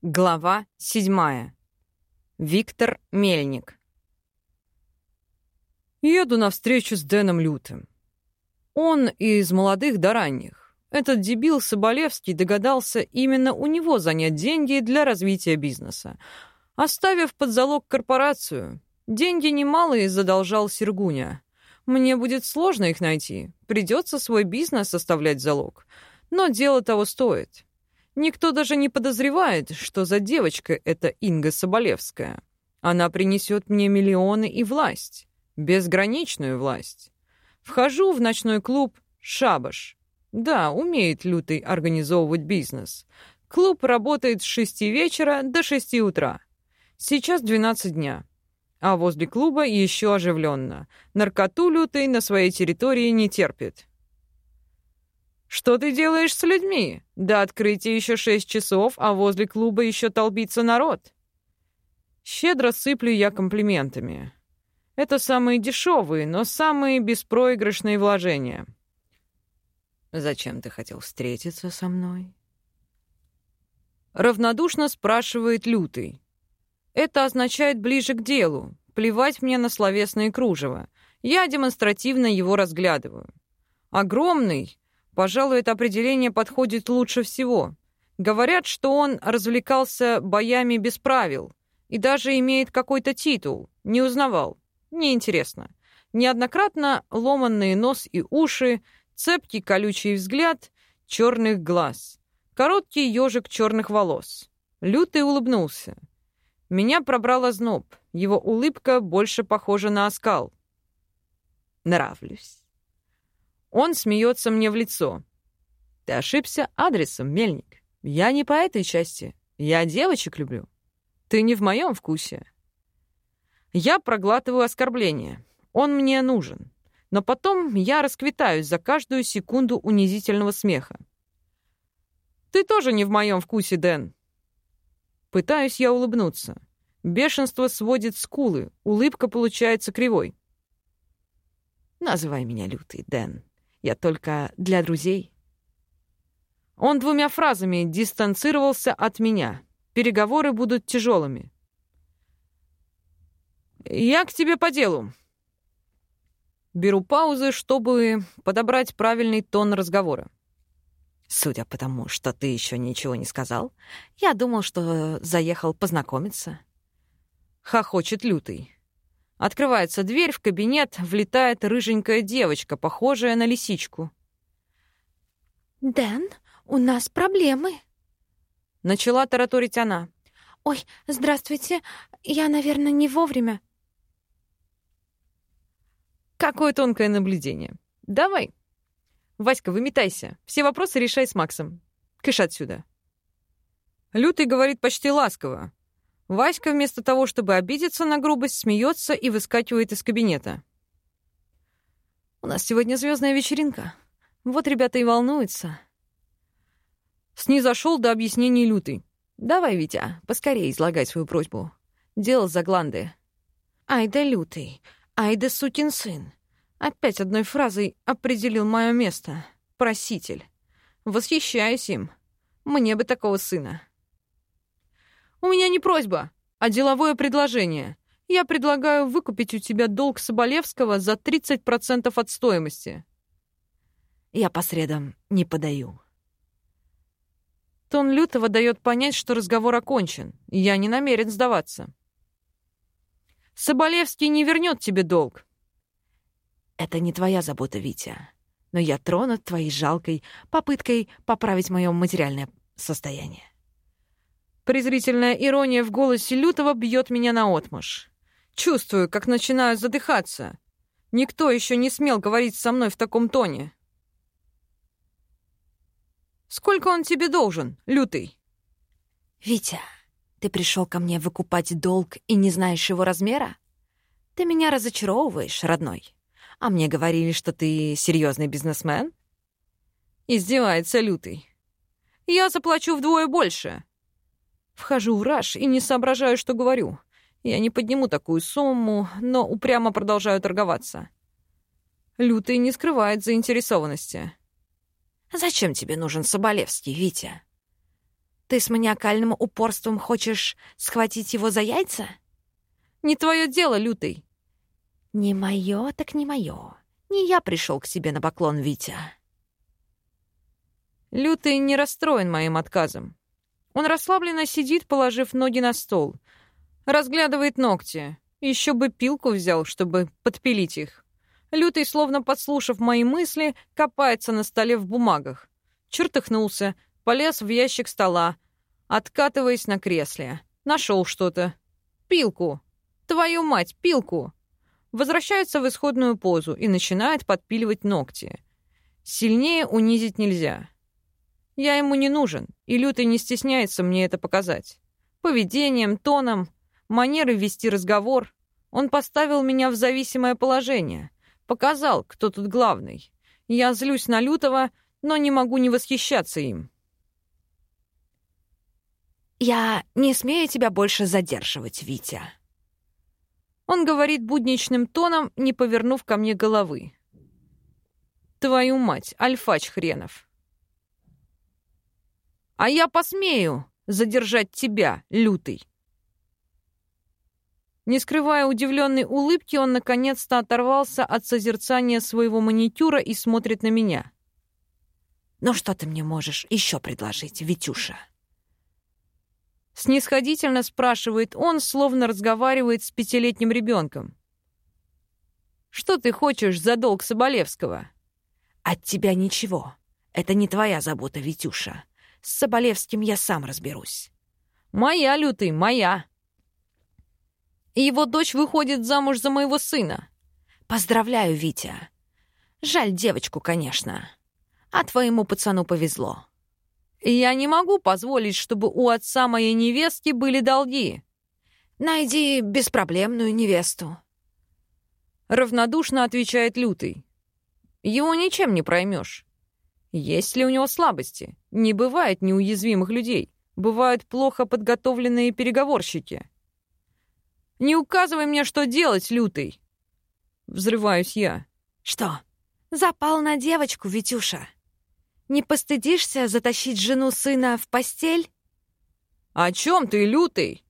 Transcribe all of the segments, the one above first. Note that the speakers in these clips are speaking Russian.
Глава седьмая. Виктор Мельник. Еду на встречу с Дэном Лютым. Он из молодых до ранних. Этот дебил Соболевский догадался именно у него занять деньги для развития бизнеса, оставив под залог корпорацию. Деньги немалые задолжал Сергуня. Мне будет сложно их найти, придется свой бизнес оставлять залог. Но дело того стоит. Никто даже не подозревает, что за девочка это Инга Соболевская. Она принесет мне миллионы и власть. Безграничную власть. Вхожу в ночной клуб «Шабаш». Да, умеет Лютый организовывать бизнес. Клуб работает с шести вечера до шести утра. Сейчас 12 дня. А возле клуба еще оживленно. Наркоту Лютый на своей территории не терпит. «Что ты делаешь с людьми? До открытия еще шесть часов, а возле клуба еще толпится народ». Щедро сыплю я комплиментами. Это самые дешевые, но самые беспроигрышные вложения. «Зачем ты хотел встретиться со мной?» Равнодушно спрашивает Лютый. Это означает ближе к делу. Плевать мне на словесные кружева. Я демонстративно его разглядываю. Огромный, Пожалуй, это определение подходит лучше всего. Говорят, что он развлекался боями без правил и даже имеет какой-то титул. Не узнавал. Неинтересно. Неоднократно ломанные нос и уши, цепкий колючий взгляд черных глаз, короткий ежик черных волос. Лютый улыбнулся. Меня пробрал озноб. Его улыбка больше похожа на оскал. Нравлюсь. Он смеется мне в лицо. Ты ошибся адресом, Мельник. Я не по этой части. Я девочек люблю. Ты не в моем вкусе. Я проглатываю оскорбление. Он мне нужен. Но потом я расквитаюсь за каждую секунду унизительного смеха. Ты тоже не в моем вкусе, Дэн. Пытаюсь я улыбнуться. Бешенство сводит скулы, улыбка получается кривой. Называй меня лютый, Дэн. Я только для друзей. Он двумя фразами дистанцировался от меня. Переговоры будут тяжелыми. «Я к тебе по делу». Беру паузы, чтобы подобрать правильный тон разговора. «Судя по тому, что ты еще ничего не сказал, я думал, что заехал познакомиться». Хохочет лютый. Открывается дверь, в кабинет влетает рыженькая девочка, похожая на лисичку. «Дэн, у нас проблемы», — начала тараторить она. «Ой, здравствуйте, я, наверное, не вовремя». Какое тонкое наблюдение. Давай. Васька, выметайся. Все вопросы решай с Максом. Кыш отсюда. Лютый говорит почти ласково, Васька вместо того, чтобы обидеться на грубость, смеется и выскакивает из кабинета. «У нас сегодня звездная вечеринка. Вот ребята и волнуются». Снизошел до объяснений лютый. «Давай, Витя, поскорее излагай свою просьбу. Дело за гланды». «Ай да лютый, ай да сукин сын». Опять одной фразой определил мое место. Проситель. Восхищаюсь им. Мне бы такого сына. У меня не просьба, а деловое предложение. Я предлагаю выкупить у тебя долг Соболевского за 30% от стоимости. Я по средам не подаю. Тон Лютого дает понять, что разговор окончен. Я не намерен сдаваться. Соболевский не вернет тебе долг. Это не твоя забота, Витя. Но я тронут твоей жалкой попыткой поправить мое материальное состояние. Презрительная ирония в голосе Лютого бьет меня наотмашь. Чувствую, как начинаю задыхаться. Никто еще не смел говорить со мной в таком тоне. «Сколько он тебе должен, Лютый?» «Витя, ты пришел ко мне выкупать долг и не знаешь его размера? Ты меня разочаровываешь, родной. А мне говорили, что ты серьезный бизнесмен?» Издевается Лютый. «Я заплачу вдвое больше. Вхожу в раж и не соображаю, что говорю. Я не подниму такую сумму, но упрямо продолжаю торговаться. Лютый не скрывает заинтересованности. «Зачем тебе нужен Соболевский, Витя?» Ты с маниакальным упорством хочешь схватить его за яйца? Не твое дело, Лютый. Не мое, так не мое. Не я пришел к себе на поклон, Витя. Лютый не расстроен моим отказом. Он расслабленно сидит, положив ноги на стол. Разглядывает ногти. Еще бы пилку взял, чтобы подпилить их. Лютый, словно подслушав мои мысли, копается на столе в бумагах. Чертыхнулся, полез в ящик стола, откатываясь на кресле. Нашел что-то. Пилку. Твою мать, пилку. Возвращается в исходную позу и начинает подпиливать ногти. Сильнее унизить нельзя. Я ему не нужен, и Лютый не стесняется мне это показать. Поведением, тоном, манерой вести разговор. Он поставил меня в зависимое положение. Показал, кто тут главный. Я злюсь на Лютого, но не могу не восхищаться им. «Я не смею тебя больше задерживать, Витя». Он говорит будничным тоном, не повернув ко мне головы. «Твою мать, альфач хренов!» «А я посмею задержать тебя, лютый!» Не скрывая удивленной улыбки, он наконец-то оторвался от созерцания своего маникюра и смотрит на меня. «Ну что ты мне можешь еще предложить, Витюша?» Снисходительно спрашивает он, словно разговаривает с пятилетним ребенком. «Что ты хочешь за долг Соболевского?» «От тебя ничего. Это не твоя забота, Витюша. С Соболевским я сам разберусь». «Моя, Лютый, моя!» И его дочь выходит замуж за моего сына. Поздравляю, Витя. Жаль девочку, конечно. А твоему пацану повезло. Я не могу позволить, чтобы у отца моей невестки были долги. Найди беспроблемную невесту. Равнодушно отвечает Лютый. Его ничем не проймешь. Есть ли у него слабости? Не бывает неуязвимых людей. Бывают плохо подготовленные переговорщики. Не указывай мне, что делать, Лютый. Взрываюсь я. Что, запал на девочку, Витюша? Не постыдишься затащить жену сына в постель? О чем ты, лютый?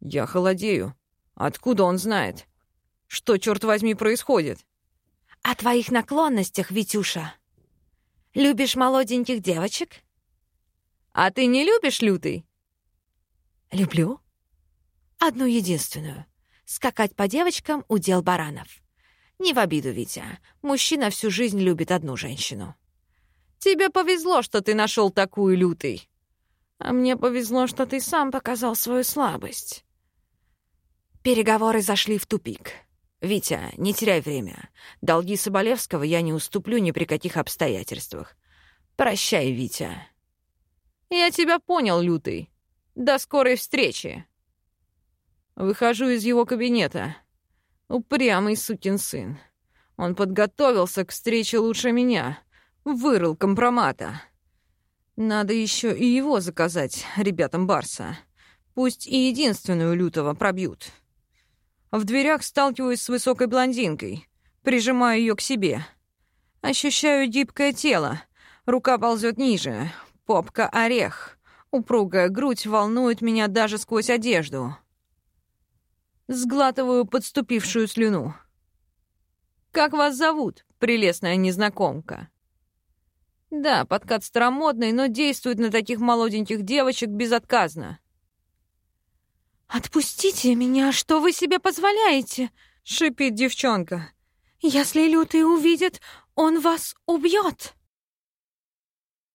Я холодею. Откуда он знает? Что, черт возьми, происходит? О твоих наклонностях, Витюша. Любишь молоденьких девочек? А ты не любишь, лютый? Люблю. Одну единственную. Скакать по девочкам — удел баранов. Не в обиду, Витя. Мужчина всю жизнь любит одну женщину. Тебе повезло, что ты нашел такую лютый. А мне повезло, что ты сам показал свою слабость. Переговоры зашли в тупик. Витя, не теряй время. Долги Соболевского я не уступлю ни при каких обстоятельствах. Прощай, Витя. Я тебя понял, лютый. До скорой встречи. Выхожу из его кабинета. Упрямый сукин сын. Он подготовился к встрече лучше меня вырыл компромата. Надо еще и его заказать ребятам Барса. Пусть и единственную лютого пробьют. В дверях сталкиваюсь с высокой блондинкой. Прижимаю ее к себе. Ощущаю гибкое тело. Рука ползет ниже. Попка — орех. Упругая грудь волнует меня даже сквозь одежду. Сглатываю подступившую слюну. «Как вас зовут, прелестная незнакомка?» Да, подкат старомодный, но действует на таких молоденьких девочек безотказно. «Отпустите меня, что вы себе позволяете?» — шипит девчонка. «Если Лютый увидит, он вас убьет!»